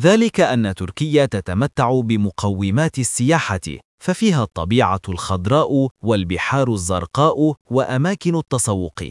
ذلك أن تركيا تتمتع بمقومات السياحة ففيها الطبيعة الخضراء والبحار الزرقاء وأماكن التسوق.